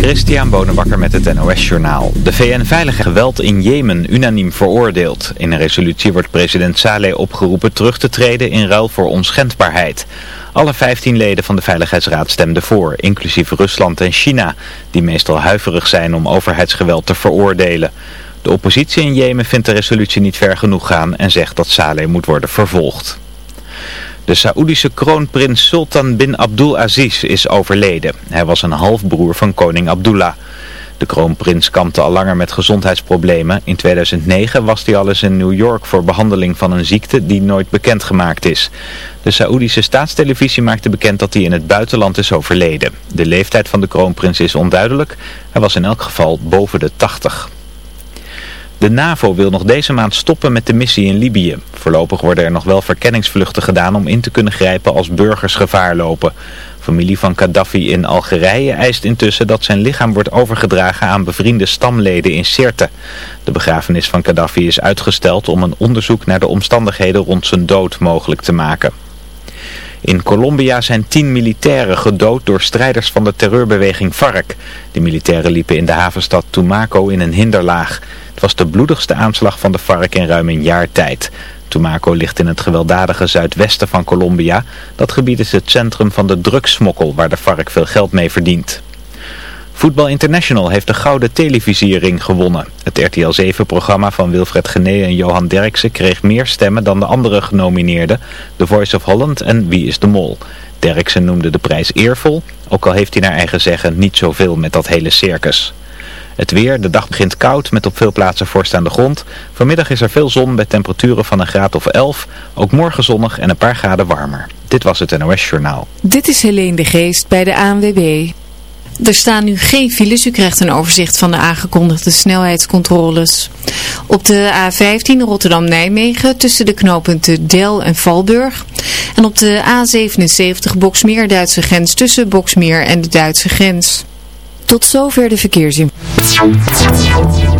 Christian Bonenbakker met het NOS Journaal. De VN-veilige geweld in Jemen unaniem veroordeeld. In een resolutie wordt president Saleh opgeroepen terug te treden in ruil voor onschendbaarheid. Alle 15 leden van de Veiligheidsraad stemden voor, inclusief Rusland en China, die meestal huiverig zijn om overheidsgeweld te veroordelen. De oppositie in Jemen vindt de resolutie niet ver genoeg gaan en zegt dat Saleh moet worden vervolgd. De Saoedische kroonprins Sultan bin Abdulaziz is overleden. Hij was een halfbroer van koning Abdullah. De kroonprins kampte al langer met gezondheidsproblemen. In 2009 was hij al eens in New York voor behandeling van een ziekte die nooit bekendgemaakt is. De Saoedische staatstelevisie maakte bekend dat hij in het buitenland is overleden. De leeftijd van de kroonprins is onduidelijk. Hij was in elk geval boven de 80. De NAVO wil nog deze maand stoppen met de missie in Libië. Voorlopig worden er nog wel verkenningsvluchten gedaan om in te kunnen grijpen als burgers gevaar lopen. Familie van Gaddafi in Algerije eist intussen dat zijn lichaam wordt overgedragen aan bevriende stamleden in Sirte. De begrafenis van Gaddafi is uitgesteld om een onderzoek naar de omstandigheden rond zijn dood mogelijk te maken. In Colombia zijn tien militairen gedood door strijders van de terreurbeweging FARC. De militairen liepen in de havenstad Tumaco in een hinderlaag. Het was de bloedigste aanslag van de FARC in ruim een jaar tijd. Tumaco ligt in het gewelddadige zuidwesten van Colombia. Dat gebied is het centrum van de drugssmokkel waar de FARC veel geld mee verdient. Voetbal International heeft de Gouden Televisiering gewonnen. Het RTL 7-programma van Wilfred Gené en Johan Derksen kreeg meer stemmen dan de andere genomineerden, The Voice of Holland en Wie is de Mol. Derksen noemde de prijs eervol, ook al heeft hij naar eigen zeggen niet zoveel met dat hele circus. Het weer, de dag begint koud met op veel plaatsen vorst aan de grond. Vanmiddag is er veel zon met temperaturen van een graad of 11. Ook morgen zonnig en een paar graden warmer. Dit was het NOS Journaal. Dit is Helene de Geest bij de ANWB. Er staan nu geen files. U krijgt een overzicht van de aangekondigde snelheidscontroles. Op de A15 Rotterdam-Nijmegen tussen de knooppunten Del en Valburg. En op de A77 Boksmeer-Duitse grens tussen Boksmeer en de Duitse grens. Tot zover de verkeersinformatie.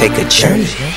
take a journey.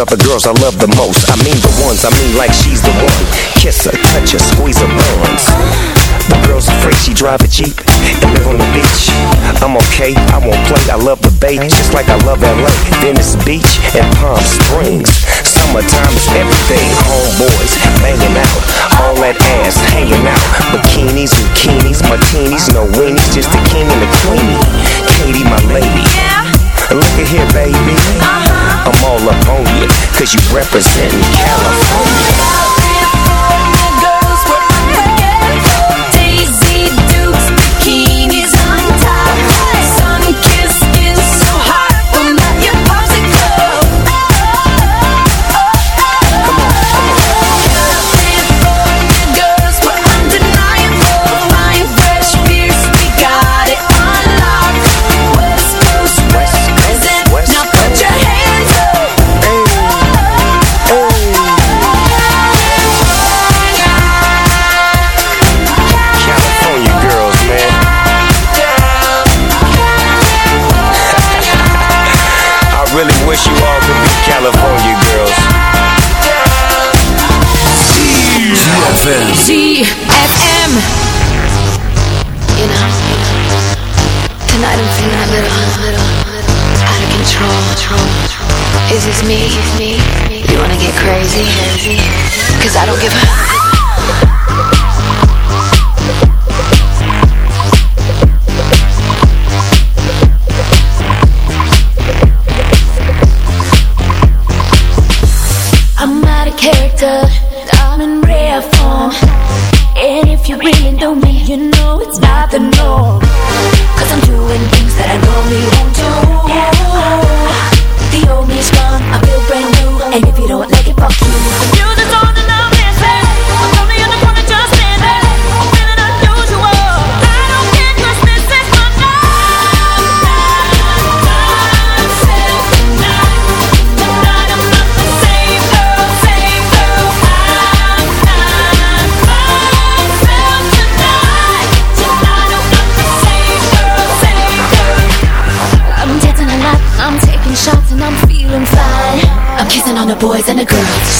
are the girls I love the most. I mean the ones, I mean like she's the one. Kiss her, touch her, squeeze her buns. The girl's afraid she drive a Jeep and live on the beach. I'm okay, I won't play, I love the bait just like I love LA, Venice Beach, and Palm Springs. Summertime is everything, homeboys, banging out you represent California. boys and the girls.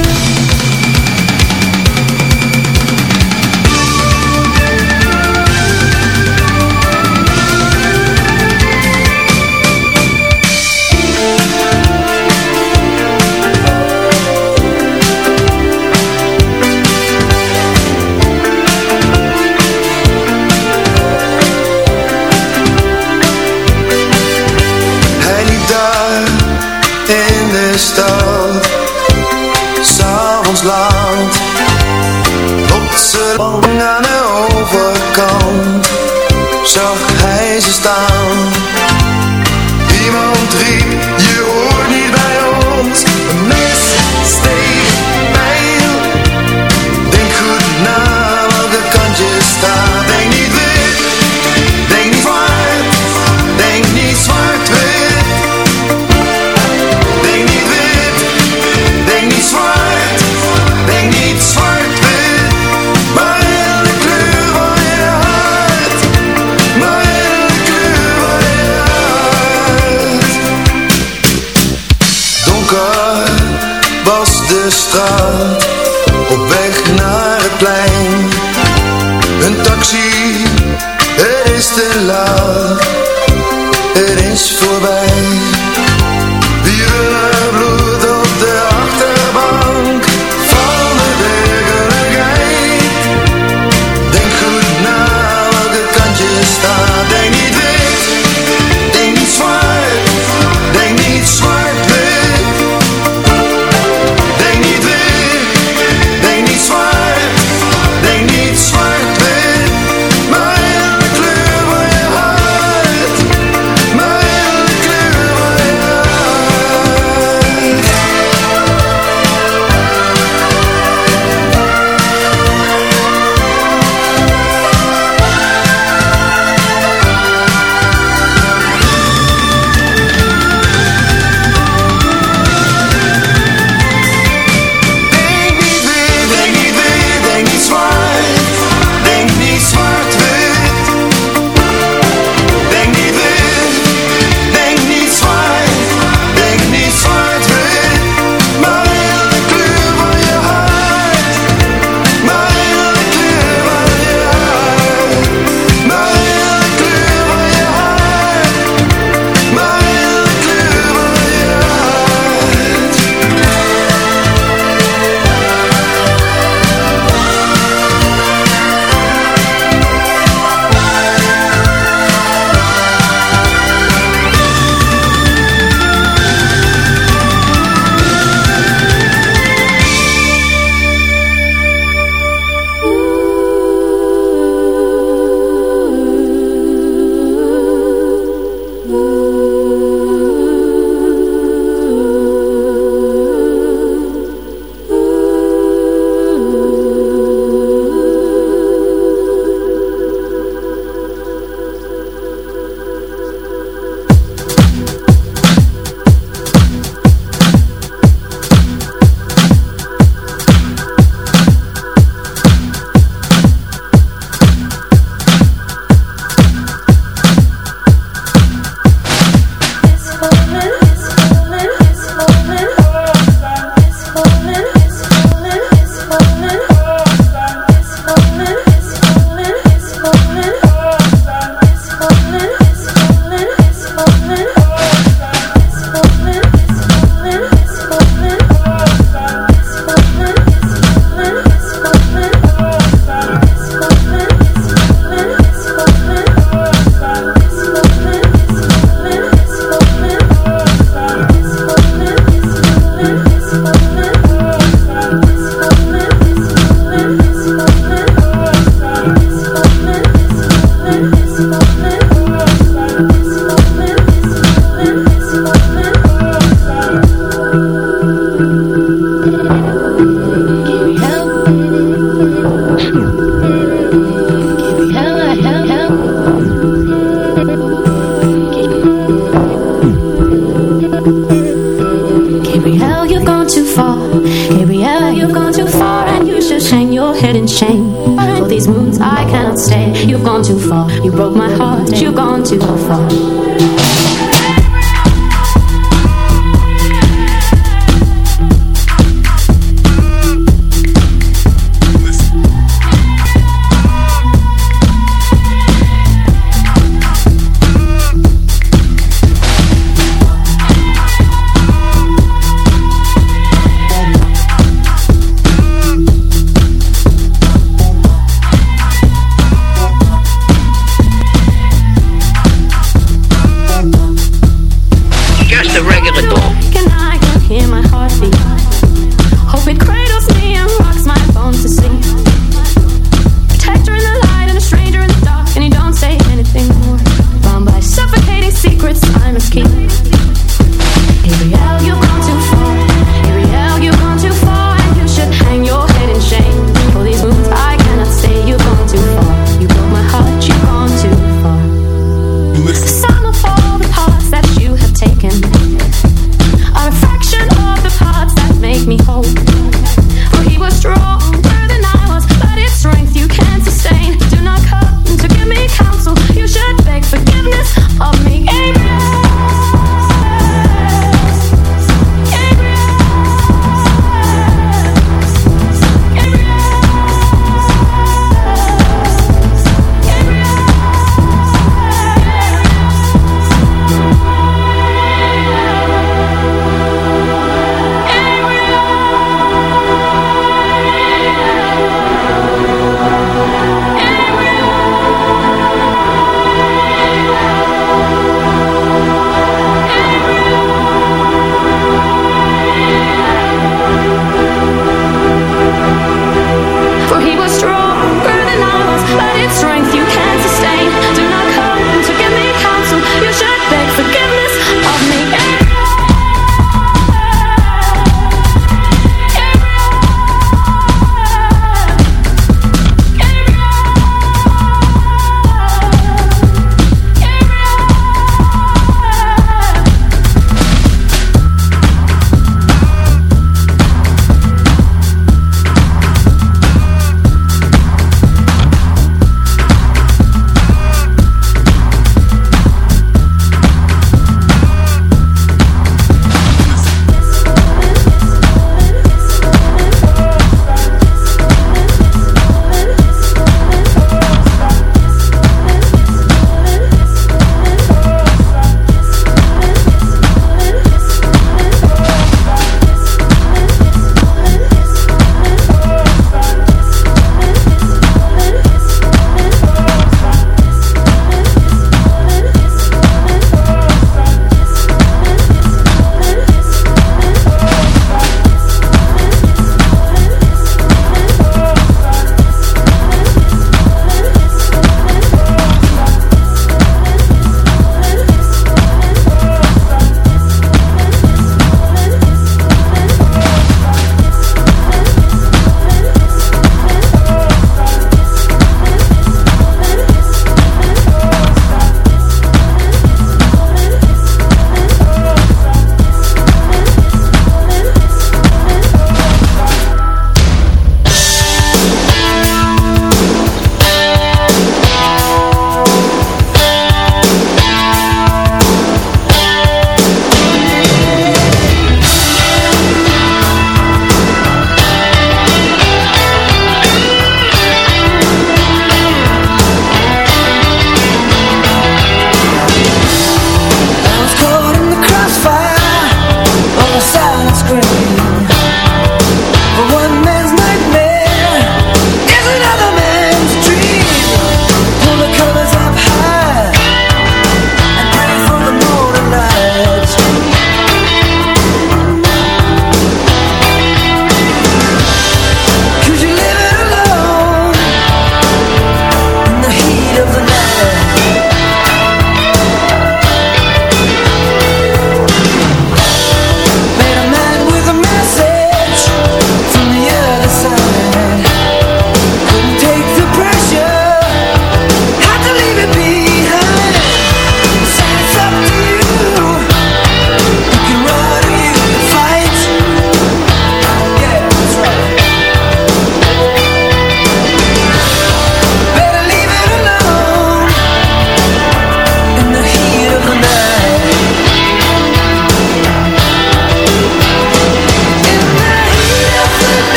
stars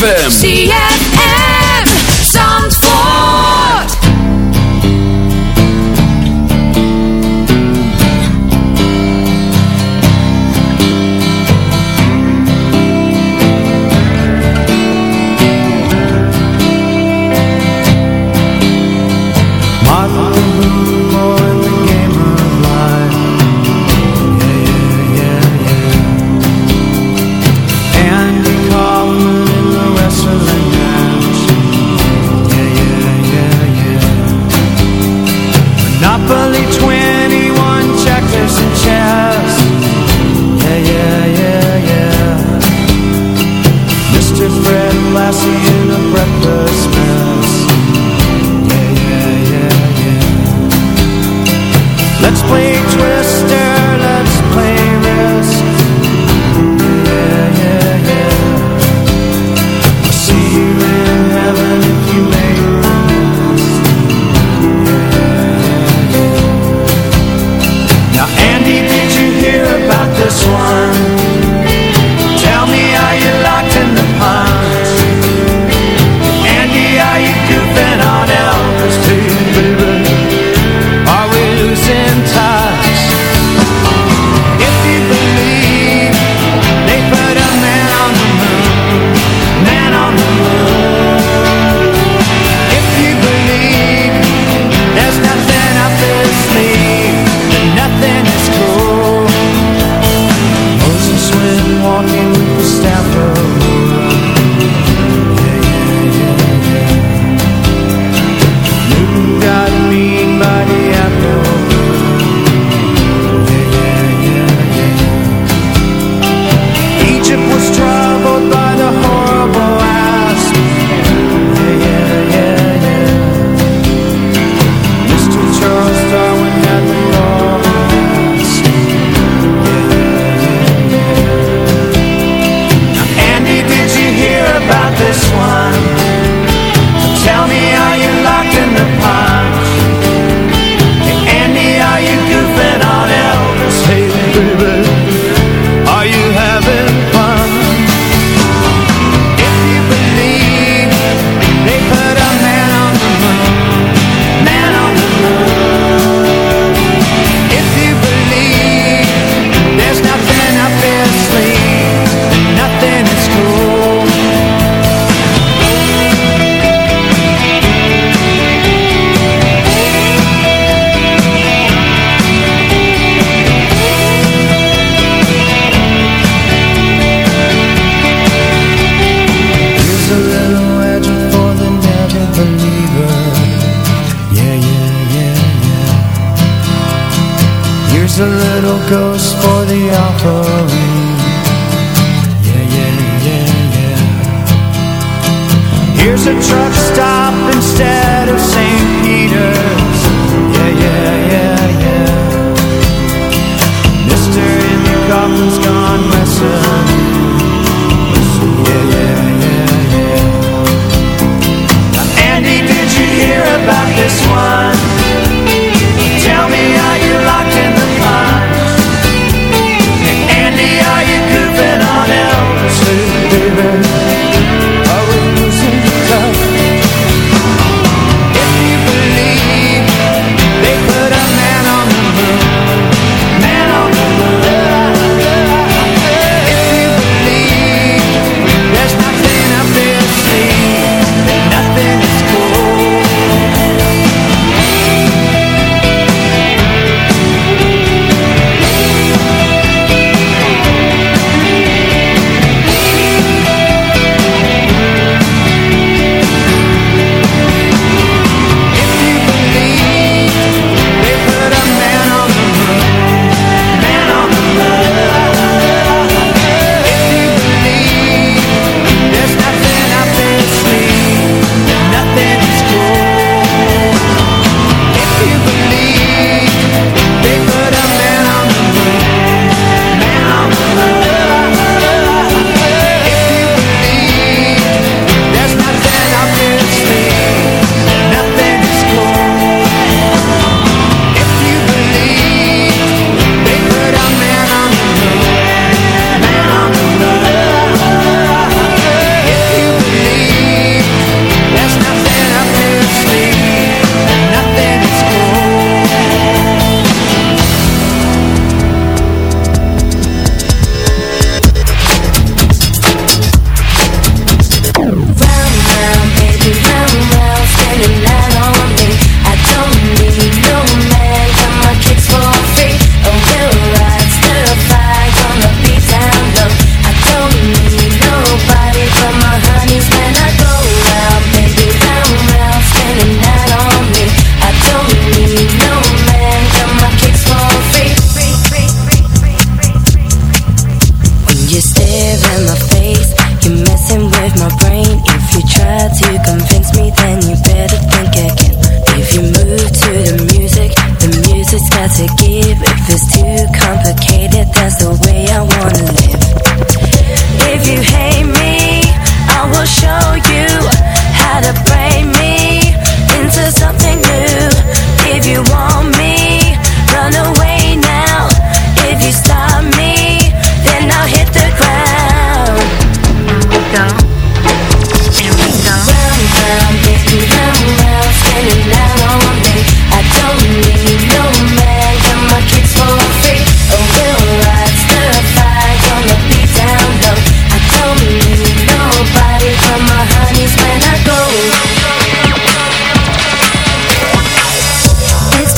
ZFM.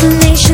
destination.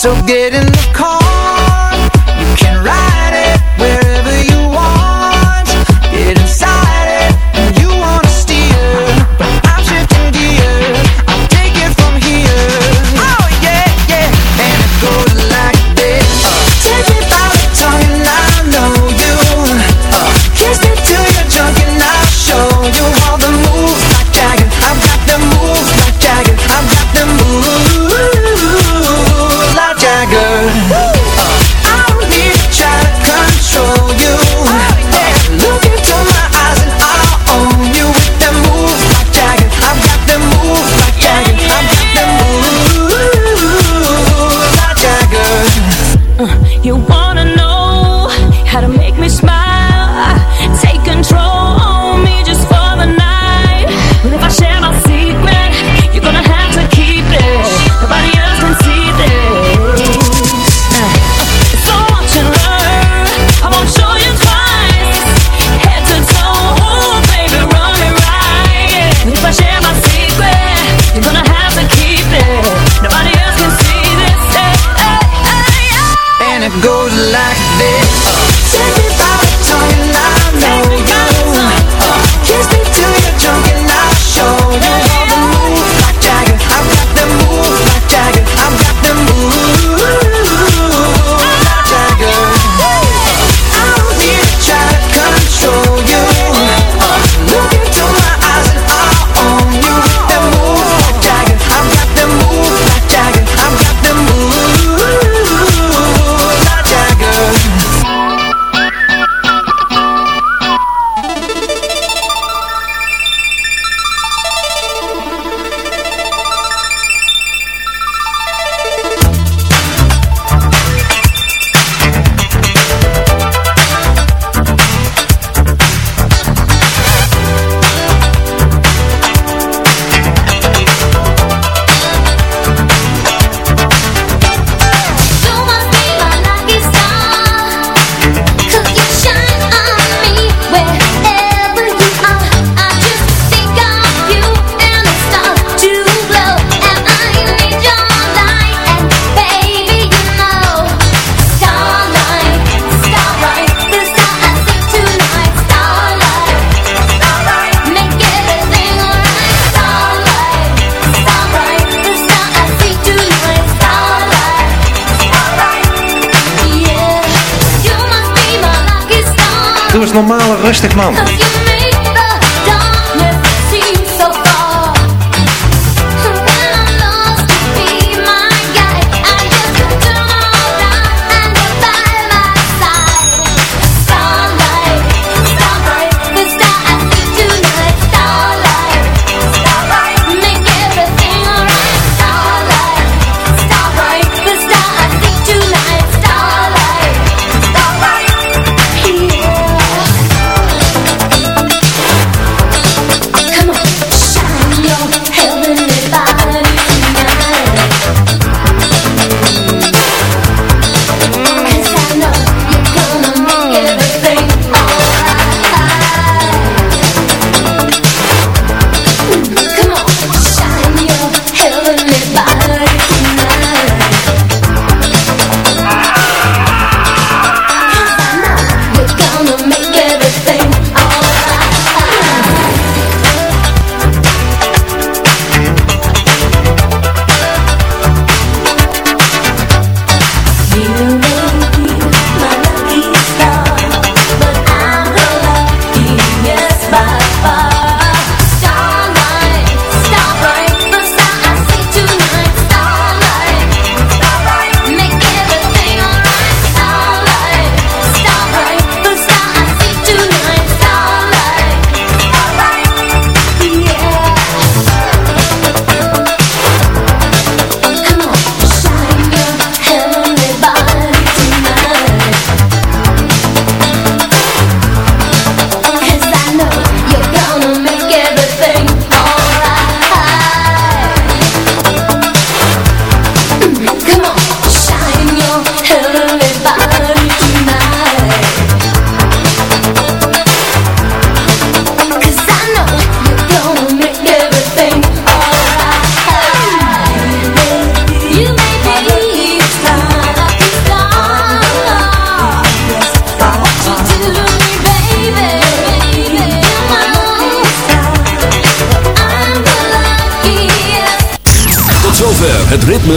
So get in